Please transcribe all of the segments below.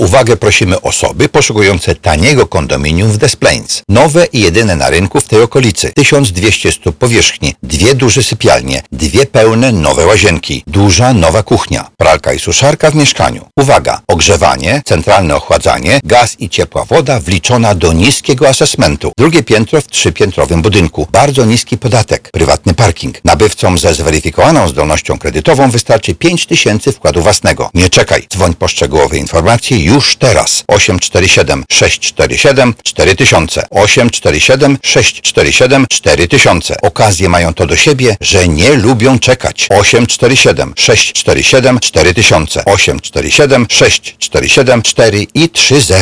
uwagę prosimy osoby poszukujące taniego kondominium w Des Plaines. Nowe i jedyne na rynku w tej okolicy. 1200 stóp powierzchni, dwie duże sypialnie, dwie pełne nowe łazienki, duża nowa kuchnia, pralka i suszarka w mieszkaniu. Uwaga, ogrzewanie, centralne ochładzanie, gaz i ciepła woda wliczona do niskiego asesmentu. Drugie piętro w trzypiętrowym budynku. Bardzo niski podatek. Prywatny parking. Nabywcom ze zweryfikowaną zdolnością kredytową wystarczy 5000 wkładu własnego. Nie czekaj, dzwoń po szczegółowe informacje już teraz. 847 647 4000 847 647 4000 Okazje mają to do siebie, że nie lubią czekać. 847 647 4000 847 647 4 i 30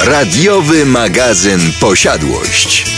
Radiowy magazyn Posiadłość.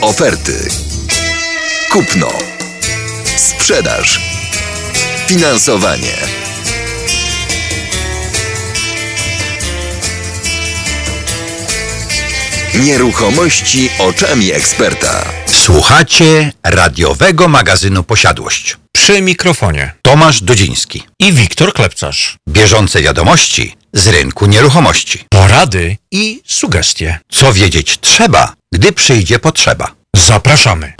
Oferty. Kupno. Sprzedaż. Finansowanie. Nieruchomości oczami eksperta. Słuchacie radiowego magazynu Posiadłość. Przy mikrofonie Tomasz Dudziński. i Wiktor Klepcarz. Bieżące wiadomości z rynku nieruchomości. Porady i sugestie. Co wiedzieć trzeba, gdy przyjdzie potrzeba. Zapraszamy.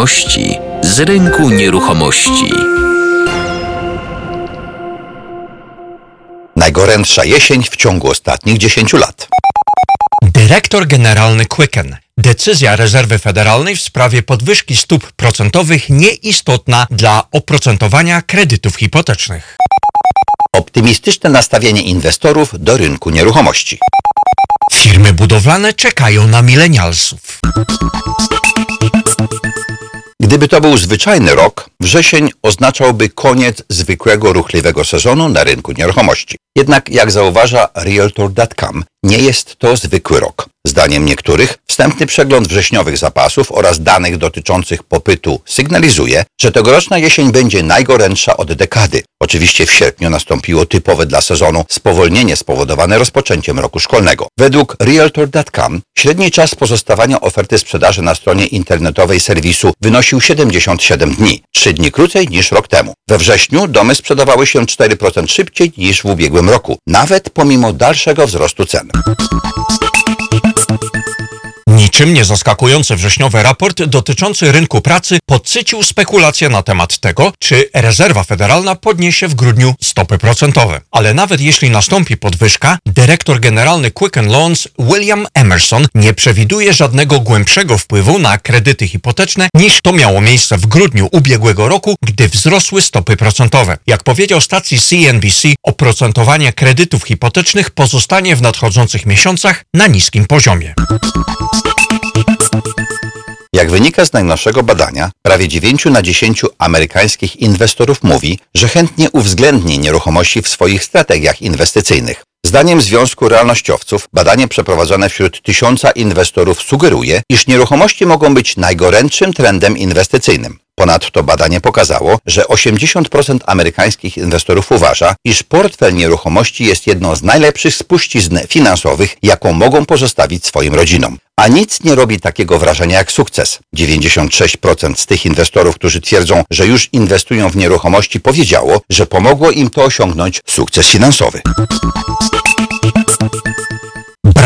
Wiadomości z rynku nieruchomości. Najgorętsza jesień w ciągu ostatnich 10 lat. Dyrektor Generalny Quicken. Decyzja Rezerwy Federalnej w sprawie podwyżki stóp procentowych nieistotna dla oprocentowania kredytów hipotecznych. Optymistyczne nastawienie inwestorów do rynku nieruchomości. Firmy budowlane czekają na milenialsów. Gdyby to był zwyczajny rok, wrzesień oznaczałby koniec zwykłego ruchliwego sezonu na rynku nieruchomości. Jednak jak zauważa Realtor.com, nie jest to zwykły rok. Zdaniem niektórych, wstępny przegląd wrześniowych zapasów oraz danych dotyczących popytu sygnalizuje, że tegoroczna jesień będzie najgorętsza od dekady. Oczywiście w sierpniu nastąpiło typowe dla sezonu spowolnienie spowodowane rozpoczęciem roku szkolnego. Według Realtor.com średni czas pozostawania oferty sprzedaży na stronie internetowej serwisu wynosił 77 dni, 3 dni krócej niż rok temu. We wrześniu domy sprzedawały się 4% szybciej niż w ubiegłym roku, nawet pomimo dalszego wzrostu cen. Niczym nie zaskakujący wrześniowy raport dotyczący rynku pracy podsycił spekulacje na temat tego, czy rezerwa federalna podniesie w grudniu stopy procentowe. Ale nawet jeśli nastąpi podwyżka, dyrektor generalny Quicken Loans William Emerson nie przewiduje żadnego głębszego wpływu na kredyty hipoteczne niż to miało miejsce w grudniu ubiegłego roku, gdy wzrosły stopy procentowe. Jak powiedział stacji CNBC, oprocentowanie kredytów hipotecznych pozostanie w nadchodzących miesiącach na niskim poziomie. Jak wynika z najnowszego badania, prawie 9 na 10 amerykańskich inwestorów mówi, że chętnie uwzględni nieruchomości w swoich strategiach inwestycyjnych. Zdaniem Związku Realnościowców badanie przeprowadzone wśród tysiąca inwestorów sugeruje, iż nieruchomości mogą być najgorętszym trendem inwestycyjnym. Ponadto badanie pokazało, że 80% amerykańskich inwestorów uważa, iż portfel nieruchomości jest jedną z najlepszych spuścizn finansowych, jaką mogą pozostawić swoim rodzinom. A nic nie robi takiego wrażenia jak sukces. 96% z tych inwestorów, którzy twierdzą, że już inwestują w nieruchomości, powiedziało, że pomogło im to osiągnąć sukces finansowy.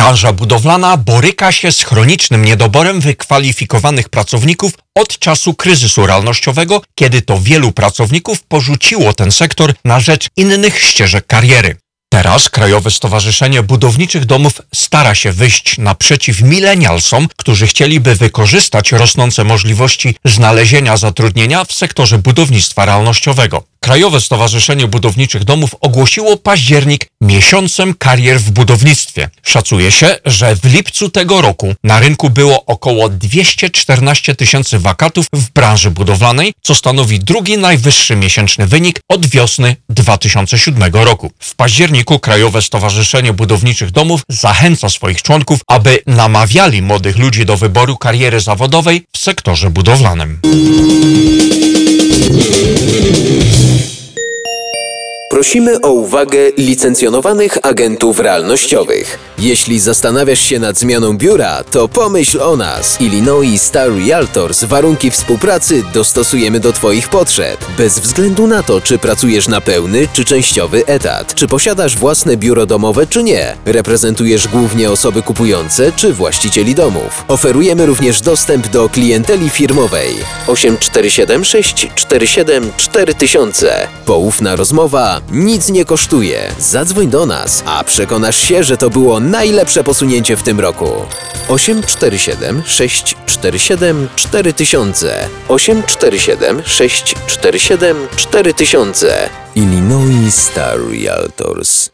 Branża budowlana boryka się z chronicznym niedoborem wykwalifikowanych pracowników od czasu kryzysu realnościowego, kiedy to wielu pracowników porzuciło ten sektor na rzecz innych ścieżek kariery. Teraz Krajowe Stowarzyszenie Budowniczych Domów stara się wyjść naprzeciw milenialsom, którzy chcieliby wykorzystać rosnące możliwości znalezienia zatrudnienia w sektorze budownictwa realnościowego. Krajowe Stowarzyszenie Budowniczych Domów ogłosiło październik miesiącem karier w budownictwie. Szacuje się, że w lipcu tego roku na rynku było około 214 tysięcy wakatów w branży budowlanej, co stanowi drugi najwyższy miesięczny wynik od wiosny 2007 roku. W październiku Krajowe Stowarzyszenie Budowniczych Domów zachęca swoich członków, aby namawiali młodych ludzi do wyboru kariery zawodowej w sektorze budowlanym. Prosimy o uwagę licencjonowanych agentów realnościowych. Jeśli zastanawiasz się nad zmianą biura, to pomyśl o nas. Illinois Star Realtors warunki współpracy dostosujemy do Twoich potrzeb. Bez względu na to, czy pracujesz na pełny czy częściowy etat, czy posiadasz własne biuro domowe czy nie. Reprezentujesz głównie osoby kupujące czy właścicieli domów. Oferujemy również dostęp do klienteli firmowej. 847 647 4000. Poufna rozmowa nic nie kosztuje. Zadzwoń do nas, a przekonasz się, że to było najlepsze posunięcie w tym roku. 847 647 4000 847 647 4000 Illinois Star Realtors.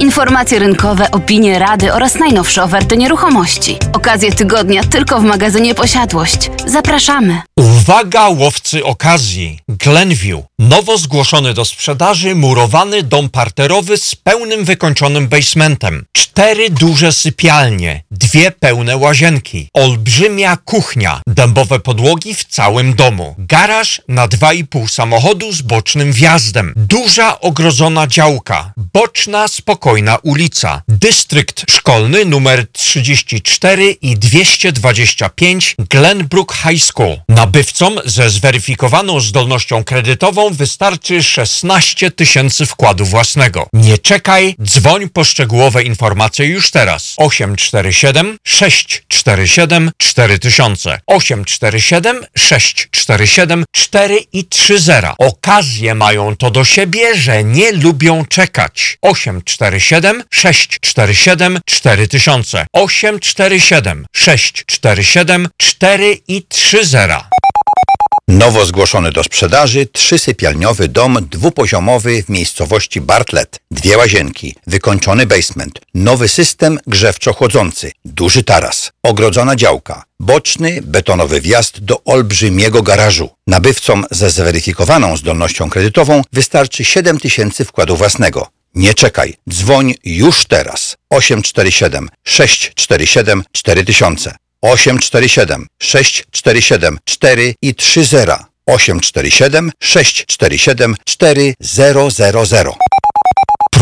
Informacje rynkowe, opinie, rady oraz najnowsze oferty nieruchomości. Okazje tygodnia tylko w magazynie Posiadłość. Zapraszamy. Uwaga łowcy okazji! Glenview. Nowo zgłoszony do sprzedaży murowany dom parterowy z pełnym wykończonym basementem. Cztery duże sypialnie, dwie pełne łazienki, olbrzymia kuchnia, dębowe podłogi w całym domu, garaż na 2,5 samochodu z bocznym wjazdem, duża ogrodzona działka, boczna spokojna ulica, dystrykt szkolny numer 34 i 225 Glenbrook High School. Nabywcom ze zweryfikowaną zdolnością kredytową wystarczy 16 tysięcy wkładu własnego. Nie czekaj, dzwoń po szczegółowe informacje już teraz. 847 647 4000 847 647 4 i 30. Okazje mają to do siebie, że nie lubią czekać. 847 647 4000 847 647 4 i 30. Nowo zgłoszony do sprzedaży trzysypialniowy dom dwupoziomowy w miejscowości Bartlett. Dwie łazienki, wykończony basement, nowy system grzewczo-chłodzący, duży taras, ogrodzona działka, boczny betonowy wjazd do olbrzymiego garażu. Nabywcom ze zweryfikowaną zdolnością kredytową wystarczy 7 tysięcy wkładu własnego. Nie czekaj, dzwoń już teraz. 847 647 4000 847 647 4 i 30 847 647 4000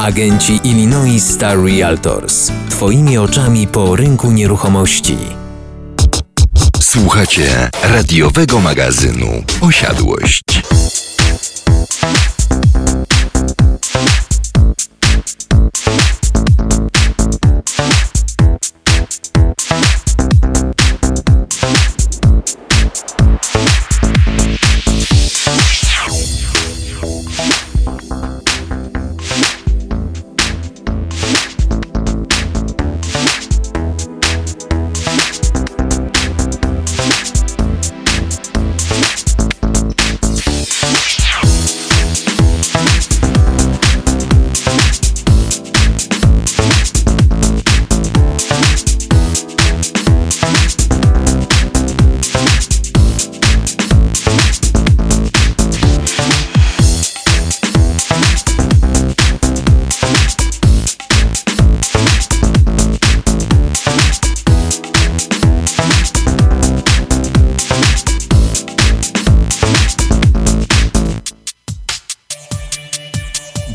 Agenci Illinois Star Realtors. Twoimi oczami po rynku nieruchomości. Słuchacie radiowego magazynu Posiadłość.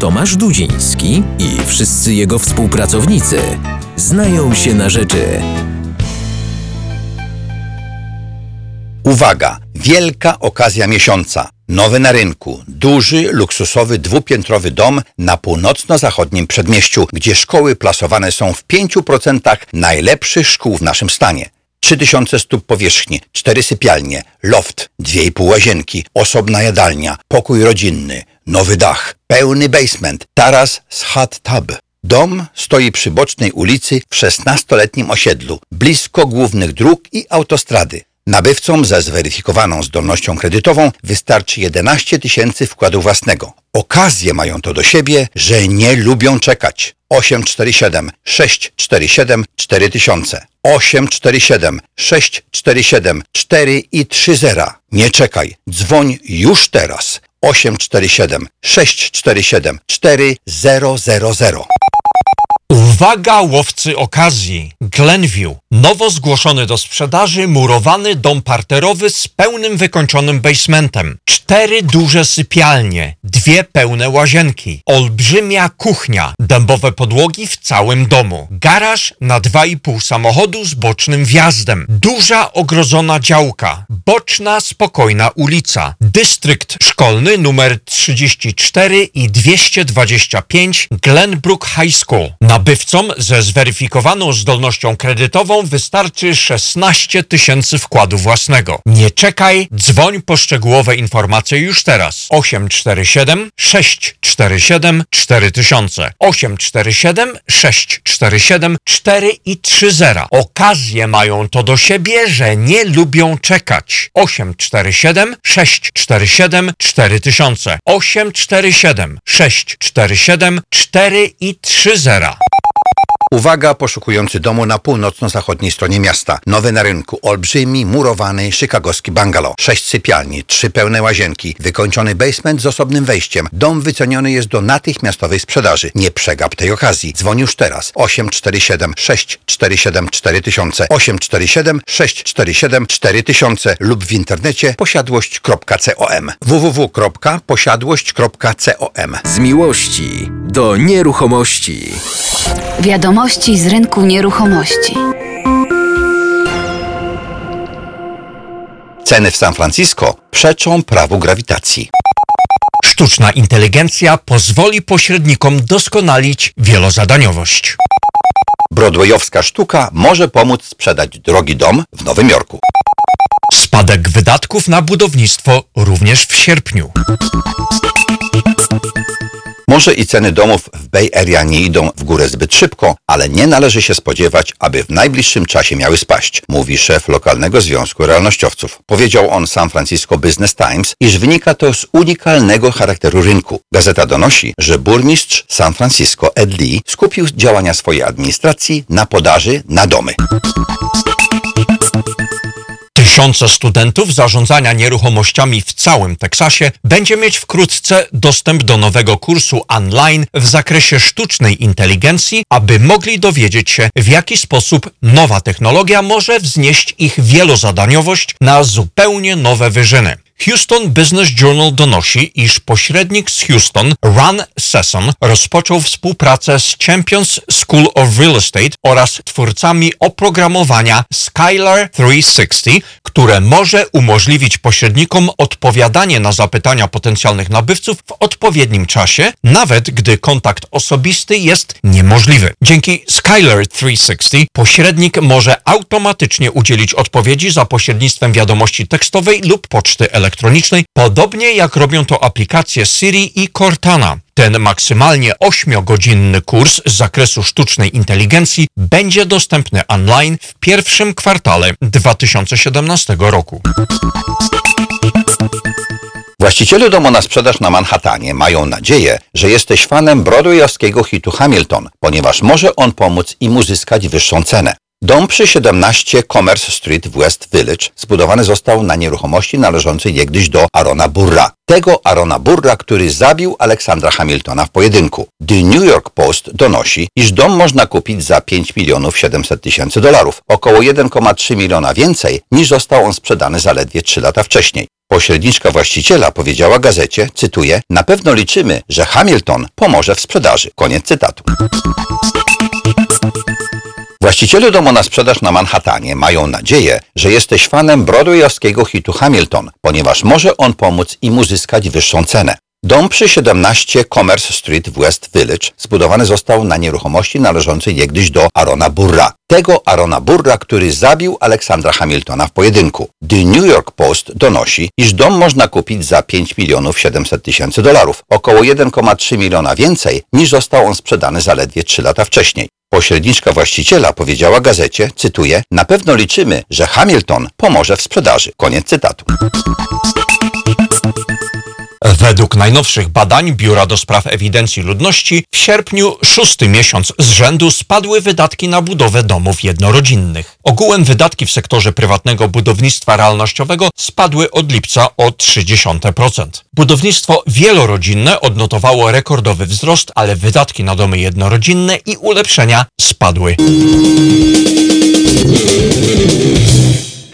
Tomasz Dudziński i wszyscy jego współpracownicy znają się na rzeczy. Uwaga! Wielka okazja miesiąca. Nowy na rynku, duży, luksusowy, dwupiętrowy dom na północno-zachodnim przedmieściu, gdzie szkoły plasowane są w 5% najlepszych szkół w naszym stanie. 3000 stóp powierzchni, 4 sypialnie, loft, 2,5 łazienki, osobna jadalnia, pokój rodzinny, nowy dach, pełny basement, taras z hot tub. Dom stoi przy bocznej ulicy w 16-letnim osiedlu, blisko głównych dróg i autostrady. Nabywcom ze zweryfikowaną zdolnością kredytową wystarczy 11 tysięcy wkładu własnego. Okazje mają to do siebie, że nie lubią czekać. 847 647 4000 847 647 4 i 30. Nie czekaj, dzwoń już teraz. 847 647 4000 Uwaga łowcy okazji! Glenview. Nowo zgłoszony do sprzedaży murowany dom parterowy z pełnym wykończonym basementem. Cztery duże sypialnie, dwie pełne łazienki, olbrzymia kuchnia, dębowe podłogi w całym domu, garaż na 2,5 samochodu z bocznym wjazdem, duża ogrodzona działka, boczna spokojna ulica, dystrykt szkolny numer 34 i 225 Glenbrook High School. Nabywcom ze zweryfikowaną zdolnością kredytową wystarczy 16 tysięcy wkładu własnego. Nie czekaj, dzwoń po szczegółowe informacje już teraz. 847 647 4000 847 647 4 i 30. Okazje mają to do siebie, że nie lubią czekać. 847 647 4000 847 647 4 i 30. Uwaga, poszukujący domu na północno-zachodniej stronie miasta. Nowy na rynku, olbrzymi, murowany, chicagowski bungalow. Sześć sypialni, trzy pełne łazienki, wykończony basement z osobnym wejściem. Dom wyceniony jest do natychmiastowej sprzedaży. Nie przegap tej okazji. Dzwoń już teraz. 847 647 4000 847 647 4000 lub w internecie posiadłość.com www.posiadłość.com Z miłości do nieruchomości. Wiadomości z rynku nieruchomości. Ceny w San Francisco przeczą prawu grawitacji. Sztuczna inteligencja pozwoli pośrednikom doskonalić wielozadaniowość. Broadwayowska sztuka może pomóc sprzedać drogi dom w Nowym Jorku. Spadek wydatków na budownictwo również w sierpniu. Może i ceny domów w Bay Area nie idą w górę zbyt szybko, ale nie należy się spodziewać, aby w najbliższym czasie miały spaść, mówi szef lokalnego związku realnościowców. Powiedział on San Francisco Business Times, iż wynika to z unikalnego charakteru rynku. Gazeta donosi, że burmistrz San Francisco Ed Lee skupił działania swojej administracji na podaży na domy. Tysiące studentów zarządzania nieruchomościami w całym Teksasie będzie mieć wkrótce dostęp do nowego kursu online w zakresie sztucznej inteligencji, aby mogli dowiedzieć się, w jaki sposób nowa technologia może wznieść ich wielozadaniowość na zupełnie nowe wyżyny. Houston Business Journal donosi, iż pośrednik z Houston, Ron Sesson, rozpoczął współpracę z Champions School of Real Estate oraz twórcami oprogramowania Skylar 360, które może umożliwić pośrednikom odpowiadanie na zapytania potencjalnych nabywców w odpowiednim czasie, nawet gdy kontakt osobisty jest niemożliwy. Dzięki Skylar 360 pośrednik może automatycznie udzielić odpowiedzi za pośrednictwem wiadomości tekstowej lub poczty elektronicznej elektronicznej, podobnie jak robią to aplikacje Siri i Cortana. Ten maksymalnie 8-godzinny kurs z zakresu sztucznej inteligencji będzie dostępny online w pierwszym kwartale 2017 roku. Właściciele domu na sprzedaż na Manhattanie mają nadzieję, że jesteś fanem broadwayowskiego hitu Hamilton, ponieważ może on pomóc im uzyskać wyższą cenę. Dom przy 17 Commerce Street w West Village zbudowany został na nieruchomości należącej niegdyś do Arona Burra. Tego Arona Burra, który zabił Aleksandra Hamiltona w pojedynku. The New York Post donosi, iż dom można kupić za 5 milionów 700 tysięcy dolarów, około 1,3 miliona więcej niż został on sprzedany zaledwie 3 lata wcześniej. Pośredniczka właściciela powiedziała gazecie, cytuję, na pewno liczymy, że Hamilton pomoże w sprzedaży. Koniec cytatu. Właściciele domu na sprzedaż na Manhattanie mają nadzieję, że jesteś fanem broadwayowskiego hitu Hamilton, ponieważ może on pomóc im uzyskać wyższą cenę. Dom przy 17 Commerce Street w West Village zbudowany został na nieruchomości należącej niegdyś do Arona Burra. Tego Arona Burra, który zabił Aleksandra Hamiltona w pojedynku. The New York Post donosi, iż dom można kupić za 5 milionów 700 tysięcy dolarów, około 1,3 miliona więcej niż został on sprzedany zaledwie 3 lata wcześniej. Pośredniczka właściciela powiedziała gazecie, cytuję, na pewno liczymy, że Hamilton pomoże w sprzedaży. Koniec cytatu. Według najnowszych badań Biura do Spraw Ewidencji Ludności w sierpniu szósty miesiąc z rzędu spadły wydatki na budowę domów jednorodzinnych. Ogółem wydatki w sektorze prywatnego budownictwa realnościowego spadły od lipca o 0,3%. Budownictwo wielorodzinne odnotowało rekordowy wzrost, ale wydatki na domy jednorodzinne i ulepszenia spadły.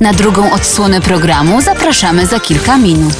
Na drugą odsłonę programu zapraszamy za kilka minut.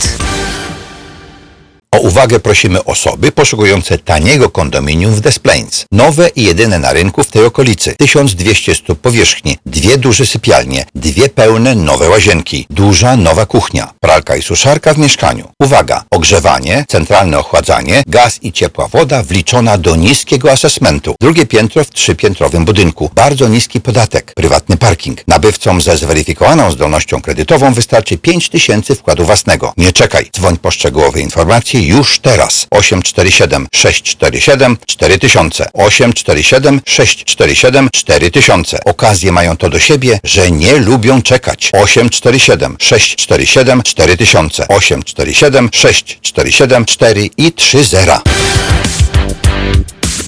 O uwagę prosimy osoby poszukujące taniego kondominium w Des Plaines. Nowe i jedyne na rynku w tej okolicy. 1200 stóp powierzchni, dwie duże sypialnie, dwie pełne nowe łazienki, duża nowa kuchnia, pralka i suszarka w mieszkaniu. Uwaga! Ogrzewanie, centralne ochładzanie, gaz i ciepła woda wliczona do niskiego asesmentu. Drugie piętro w trzypiętrowym budynku. Bardzo niski podatek. Prywatny parking. Nabywcom ze zweryfikowaną zdolnością kredytową wystarczy 5000 wkładu własnego. Nie czekaj. Dzwoń po szczegółowe informacje już teraz. 847 647 4000 847 647 4000 Okazje mają to do siebie, że nie lubią czekać. 847 647 4000 847 647 4 i 30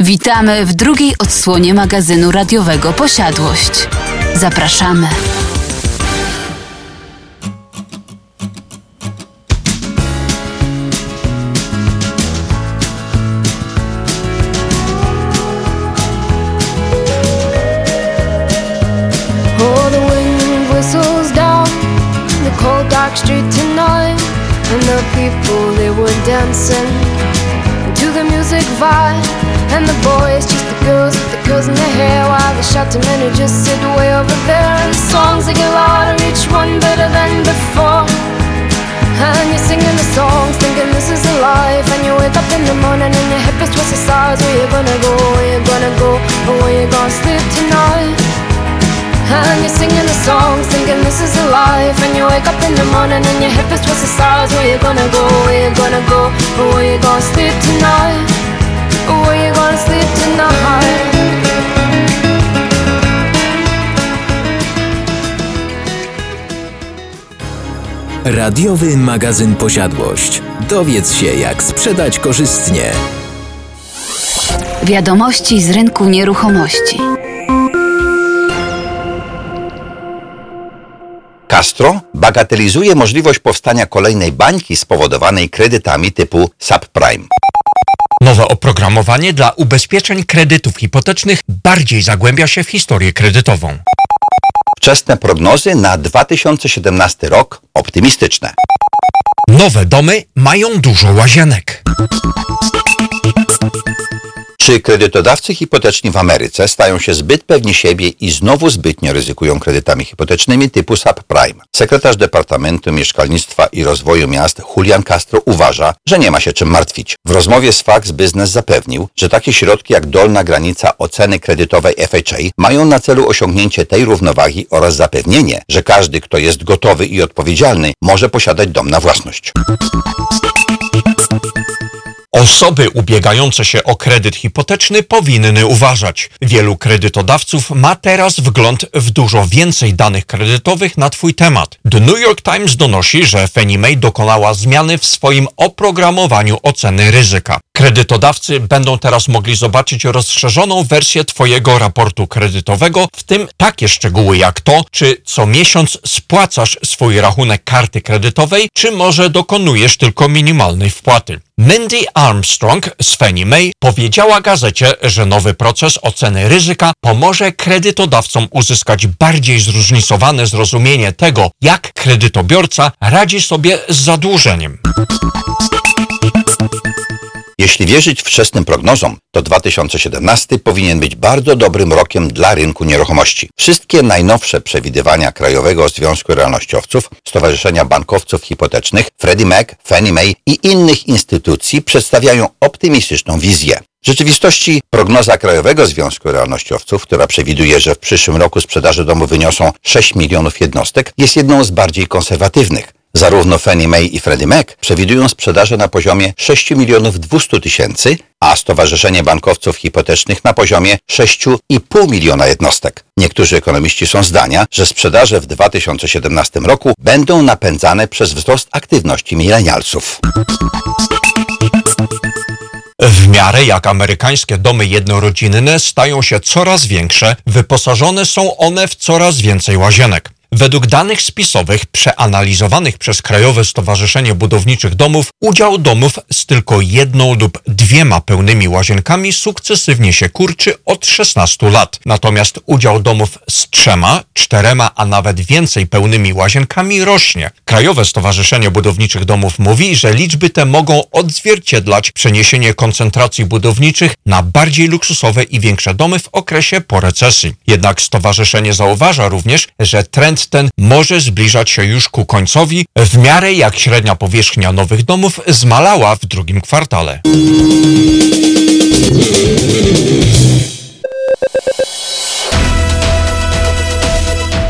Witamy w drugiej odsłonie magazynu radiowego Posiadłość. Zapraszamy. Dancing to the music vibe, and the boys just the girls with the girls in their hair, while the shouting men who just sit way over there, and the songs they get louder, each one better than before. And you're singing the songs, thinking this is a life. And you wake up in the morning and your hip is twisted sides. Where you gonna go? Where you gonna go? Where you gonna sleep tonight? And you're singing the songs, thinking this is a life. And you wake up in the morning and your hip is twisted sides. Where you gonna go? Where you gonna go? Where you gonna sleep tonight? Where you gonna sleep tonight? Radiowy magazyn Posiadłość. Dowiedz się, jak sprzedać korzystnie. Wiadomości z rynku nieruchomości. Castro bagatelizuje możliwość powstania kolejnej bańki spowodowanej kredytami typu subprime. Nowe oprogramowanie dla ubezpieczeń kredytów hipotecznych bardziej zagłębia się w historię kredytową. Wczesne prognozy na 2017 rok optymistyczne. Nowe domy mają dużo łazienek. Czy kredytodawcy hipoteczni w Ameryce stają się zbyt pewni siebie i znowu zbytnio ryzykują kredytami hipotecznymi typu subprime? Sekretarz Departamentu Mieszkalnictwa i Rozwoju Miast Julian Castro uważa, że nie ma się czym martwić. W rozmowie z Fax Business zapewnił, że takie środki jak dolna granica oceny kredytowej FHA mają na celu osiągnięcie tej równowagi oraz zapewnienie, że każdy, kto jest gotowy i odpowiedzialny, może posiadać dom na własność. Osoby ubiegające się o kredyt hipoteczny powinny uważać. Wielu kredytodawców ma teraz wgląd w dużo więcej danych kredytowych na Twój temat. The New York Times donosi, że Fannie Mae dokonała zmiany w swoim oprogramowaniu oceny ryzyka. Kredytodawcy będą teraz mogli zobaczyć rozszerzoną wersję Twojego raportu kredytowego, w tym takie szczegóły jak to, czy co miesiąc spłacasz swój rachunek karty kredytowej, czy może dokonujesz tylko minimalnej wpłaty. Mindy Armstrong z Fannie Mae powiedziała gazecie, że nowy proces oceny ryzyka pomoże kredytodawcom uzyskać bardziej zróżnicowane zrozumienie tego, jak kredytobiorca radzi sobie z zadłużeniem. Jeśli wierzyć wczesnym prognozom, to 2017 powinien być bardzo dobrym rokiem dla rynku nieruchomości. Wszystkie najnowsze przewidywania Krajowego Związku Realnościowców, Stowarzyszenia Bankowców Hipotecznych, Freddie Mac, Fannie Mae i innych instytucji przedstawiają optymistyczną wizję. W rzeczywistości prognoza Krajowego Związku Realnościowców, która przewiduje, że w przyszłym roku sprzedaże domu wyniosą 6 milionów jednostek, jest jedną z bardziej konserwatywnych. Zarówno Fannie Mae i Freddie Mac przewidują sprzedaże na poziomie 6 milionów 200 tysięcy, a Stowarzyszenie Bankowców Hipotecznych na poziomie 6,5 miliona jednostek. Niektórzy ekonomiści są zdania, że sprzedaże w 2017 roku będą napędzane przez wzrost aktywności milenialsów. W miarę jak amerykańskie domy jednorodzinne stają się coraz większe, wyposażone są one w coraz więcej łazienek. Według danych spisowych przeanalizowanych przez Krajowe Stowarzyszenie Budowniczych Domów, udział domów z tylko jedną lub dwiema pełnymi łazienkami sukcesywnie się kurczy od 16 lat. Natomiast udział domów z trzema, czterema, a nawet więcej pełnymi łazienkami rośnie. Krajowe Stowarzyszenie Budowniczych Domów mówi, że liczby te mogą odzwierciedlać przeniesienie koncentracji budowniczych na bardziej luksusowe i większe domy w okresie po recesji. Jednak stowarzyszenie zauważa również, że trend ten może zbliżać się już ku końcowi, w miarę jak średnia powierzchnia nowych domów zmalała w drugim kwartale.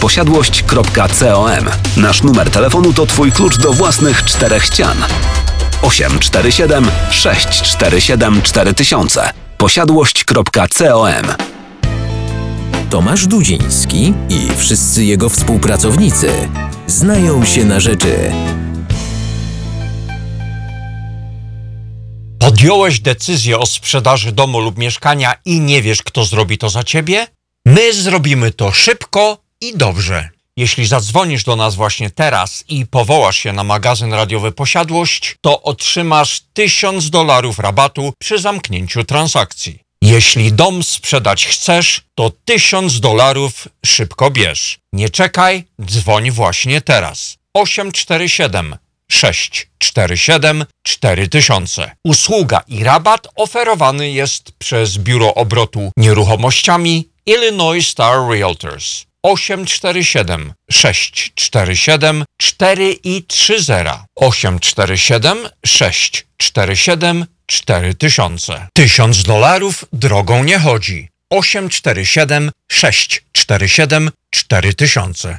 posiadłość.com. Nasz numer telefonu to Twój klucz do własnych czterech ścian. 847 647 4000 posiadłość.com Tomasz Dudziński i wszyscy jego współpracownicy znają się na rzeczy. Podjąłeś decyzję o sprzedaży domu lub mieszkania i nie wiesz, kto zrobi to za ciebie? My zrobimy to szybko i dobrze. Jeśli zadzwonisz do nas właśnie teraz i powołasz się na magazyn radiowy Posiadłość, to otrzymasz 1000 dolarów rabatu przy zamknięciu transakcji. Jeśli dom sprzedać chcesz, to 1000 dolarów szybko bierz. Nie czekaj, dzwoń właśnie teraz. 847 647 4000. Usługa i rabat oferowany jest przez Biuro Obrotu Nieruchomościami Illinois Star Realtors. 847 647 4 i 30 847 647 4000 1000 dolarów drogą nie chodzi. 847 647 4000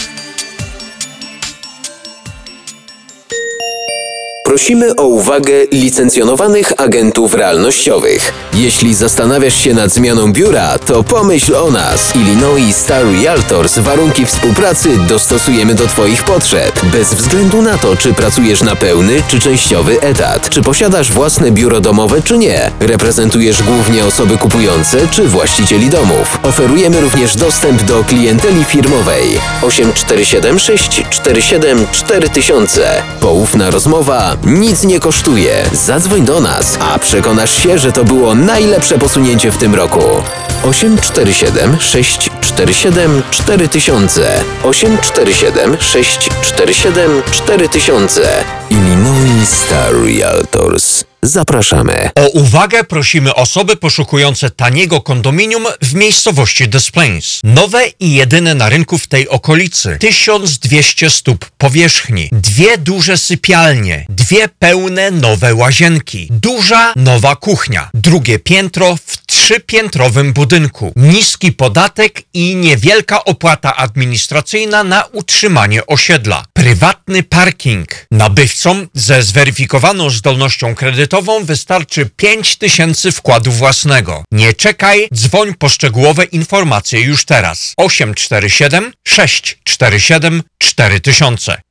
Prosimy o uwagę licencjonowanych agentów realnościowych. Jeśli zastanawiasz się nad zmianą biura, to pomyśl o nas. Illinois Star Realtors warunki współpracy dostosujemy do Twoich potrzeb. Bez względu na to, czy pracujesz na pełny czy częściowy etat, czy posiadasz własne biuro domowe czy nie, reprezentujesz głównie osoby kupujące czy właścicieli domów. Oferujemy również dostęp do klienteli firmowej 847 647 4000. Poufna rozmowa nic nie kosztuje. Zadzwoń do nas, a przekonasz się, że to było najlepsze posunięcie w tym roku. 847 647 4000 847 647 4000 Illinois Star Realtors. Zapraszamy. O uwagę prosimy osoby poszukujące taniego kondominium w miejscowości Des Plains. Nowe i jedyne na rynku w tej okolicy. 1200 stóp powierzchni, dwie duże sypialnie, dwie pełne nowe łazienki, duża nowa kuchnia, drugie piętro w trzypiętrowym budynku, niski podatek i niewielka opłata administracyjna na utrzymanie osiedla, prywatny parking. Nabywcom ze zweryfikowaną zdolnością kredytową wystarczy 5000 wkładu własnego. Nie czekaj, dzwoń po szczegółowe informacje już teraz. 847 647 4000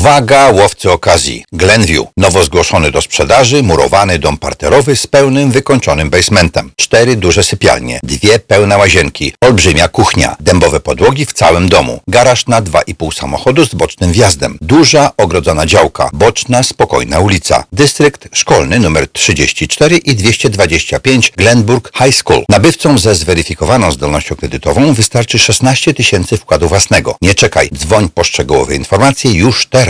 Uwaga, łowcy okazji. Glenview. Nowo zgłoszony do sprzedaży murowany dom parterowy z pełnym wykończonym basementem. Cztery duże sypialnie, dwie pełne łazienki, olbrzymia kuchnia, dębowe podłogi w całym domu, garaż na 2,5 samochodu z bocznym wjazdem, duża ogrodzona działka, boczna, spokojna ulica, dystrykt szkolny numer 34 i 225 Glenburg High School. Nabywcom ze zweryfikowaną zdolnością kredytową wystarczy 16 tysięcy wkładu własnego. Nie czekaj, dzwoń po szczegółowe informacje już teraz.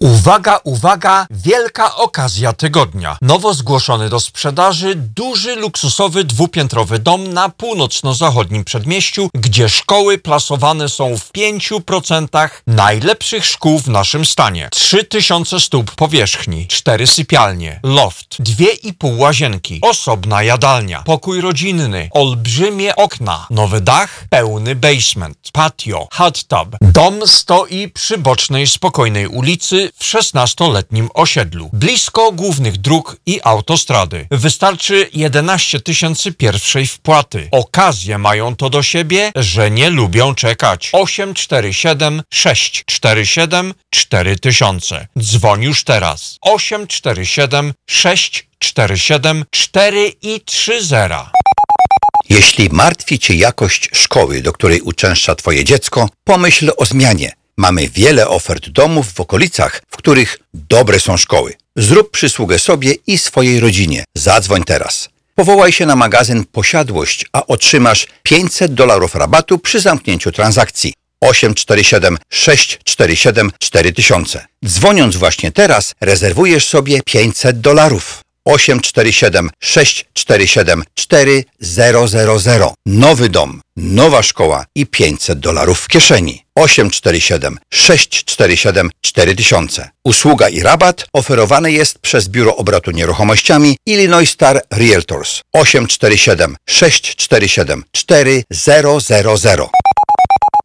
Uwaga, uwaga, wielka okazja tygodnia. Nowo zgłoszony do sprzedaży duży luksusowy dwupiętrowy dom na północno-zachodnim przedmieściu, gdzie szkoły plasowane są w 5% najlepszych szkół w naszym stanie. 3000 stóp powierzchni, 4 sypialnie, loft, 2,5 łazienki, osobna jadalnia, pokój rodzinny, olbrzymie okna, nowy dach, pełny basement, patio, hot tub. Dom stoi przy bocznej, spokojnej ulicy w 16-letnim osiedlu, blisko głównych dróg i autostrady. Wystarczy 11 tysięcy pierwszej wpłaty. Okazje mają to do siebie, że nie lubią czekać. 847 647 4000. Dzwoń już teraz. 847 647 4 i 30. Jeśli martwi Cię jakość szkoły, do której uczęszcza Twoje dziecko, pomyśl o zmianie. Mamy wiele ofert domów w okolicach, w których dobre są szkoły. Zrób przysługę sobie i swojej rodzinie. Zadzwoń teraz. Powołaj się na magazyn Posiadłość, a otrzymasz 500 dolarów rabatu przy zamknięciu transakcji. 847 647 4000. Dzwoniąc właśnie teraz, rezerwujesz sobie 500 dolarów. 847 647 4000. Nowy dom, nowa szkoła i 500 dolarów w kieszeni. 847 647 4000. Usługa i rabat oferowany jest przez Biuro Obrotu Nieruchomościami Illinois Star Realtors. 847 647 4000.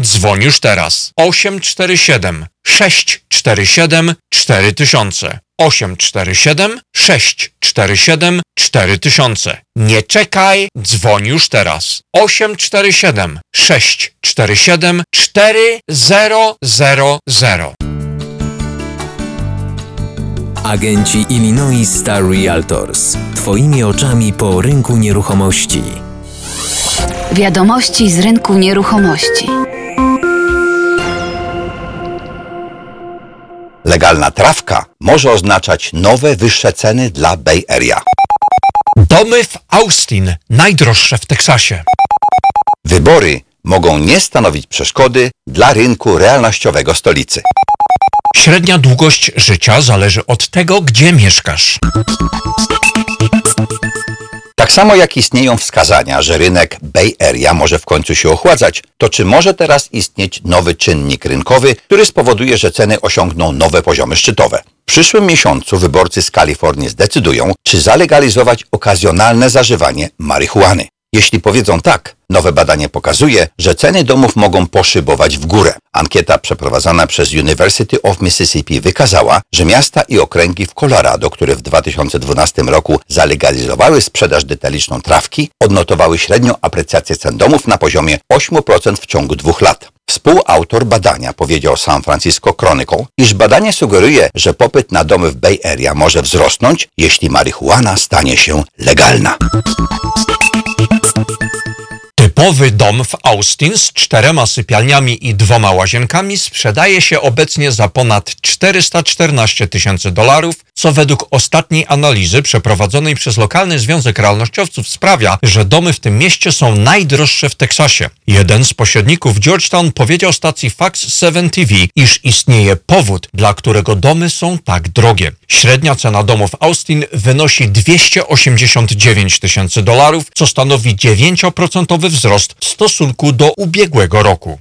Dzwoń już teraz. 847 647 4000 847 647 4000 Nie czekaj, dzwoń już teraz. 847 647 4000 Agenci Illinois Star Realtors. Twoimi oczami po rynku nieruchomości. Wiadomości z rynku nieruchomości. Legalna trawka może oznaczać nowe, wyższe ceny dla Bay Area. Domy w Austin, najdroższe w Teksasie. Wybory mogą nie stanowić przeszkody dla rynku realnościowego stolicy. Średnia długość życia zależy od tego, gdzie mieszkasz. Tak samo jak istnieją wskazania, że rynek Bay Area może w końcu się ochładzać, to czy może teraz istnieć nowy czynnik rynkowy, który spowoduje, że ceny osiągną nowe poziomy szczytowe? W przyszłym miesiącu wyborcy z Kalifornii zdecydują, czy zalegalizować okazjonalne zażywanie marihuany. Jeśli powiedzą tak, nowe badanie pokazuje, że ceny domów mogą poszybować w górę. Ankieta przeprowadzona przez University of Mississippi wykazała, że miasta i okręgi w Colorado, które w 2012 roku zalegalizowały sprzedaż detaliczną trawki, odnotowały średnią aprecjację cen domów na poziomie 8% w ciągu dwóch lat. Współautor badania powiedział San Francisco Chronicle, iż badanie sugeruje, że popyt na domy w Bay Area może wzrosnąć, jeśli marihuana stanie się legalna. Typowy dom w Austin z czterema sypialniami i dwoma łazienkami sprzedaje się obecnie za ponad 414 tysięcy dolarów, co według ostatniej analizy przeprowadzonej przez lokalny Związek Realnościowców sprawia, że domy w tym mieście są najdroższe w Teksasie. Jeden z pośredników Georgetown powiedział stacji Fox 7 TV, iż istnieje powód, dla którego domy są tak drogie. Średnia cena domu w Austin wynosi 289 tysięcy dolarów, co stanowi 9% wzrost w stosunku do ubiegłego roku.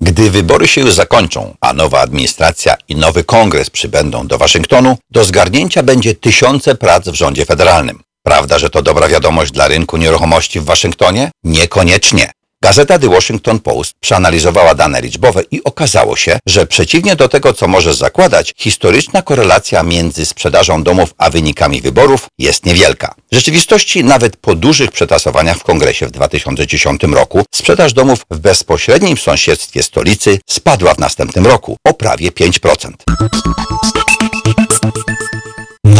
Gdy wybory się już zakończą, a nowa administracja i nowy kongres przybędą do Waszyngtonu, do zgarnięcia będzie tysiące prac w rządzie federalnym. Prawda, że to dobra wiadomość dla rynku nieruchomości w Waszyngtonie? Niekoniecznie. Gazeta The Washington Post przeanalizowała dane liczbowe i okazało się, że przeciwnie do tego, co może zakładać, historyczna korelacja między sprzedażą domów a wynikami wyborów jest niewielka. W rzeczywistości nawet po dużych przetasowaniach w kongresie w 2010 roku sprzedaż domów w bezpośrednim sąsiedztwie stolicy spadła w następnym roku o prawie 5%.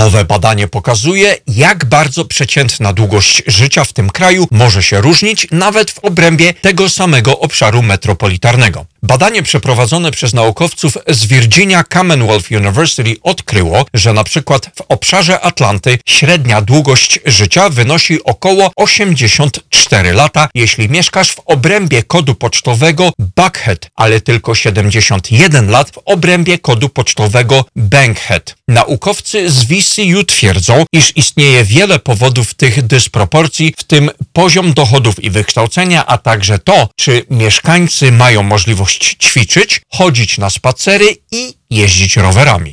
Nowe badanie pokazuje, jak bardzo przeciętna długość życia w tym kraju może się różnić nawet w obrębie tego samego obszaru metropolitarnego. Badanie przeprowadzone przez naukowców z Virginia Commonwealth University odkryło, że na przykład w obszarze Atlanty średnia długość życia wynosi około 84 lata, jeśli mieszkasz w obrębie kodu pocztowego Buckhead, ale tylko 71 lat w obrębie kodu pocztowego Bankhead. Naukowcy z VCU twierdzą, iż istnieje wiele powodów tych dysproporcji, w tym poziom dochodów i wykształcenia, a także to, czy mieszkańcy mają możliwość ćwiczyć, chodzić na spacery i jeździć rowerami.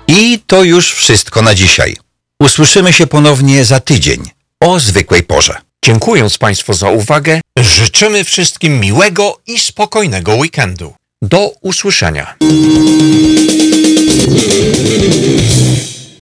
I to już wszystko na dzisiaj. Usłyszymy się ponownie za tydzień o zwykłej porze. Dziękując Państwu za uwagę, życzymy wszystkim miłego i spokojnego weekendu. Do usłyszenia.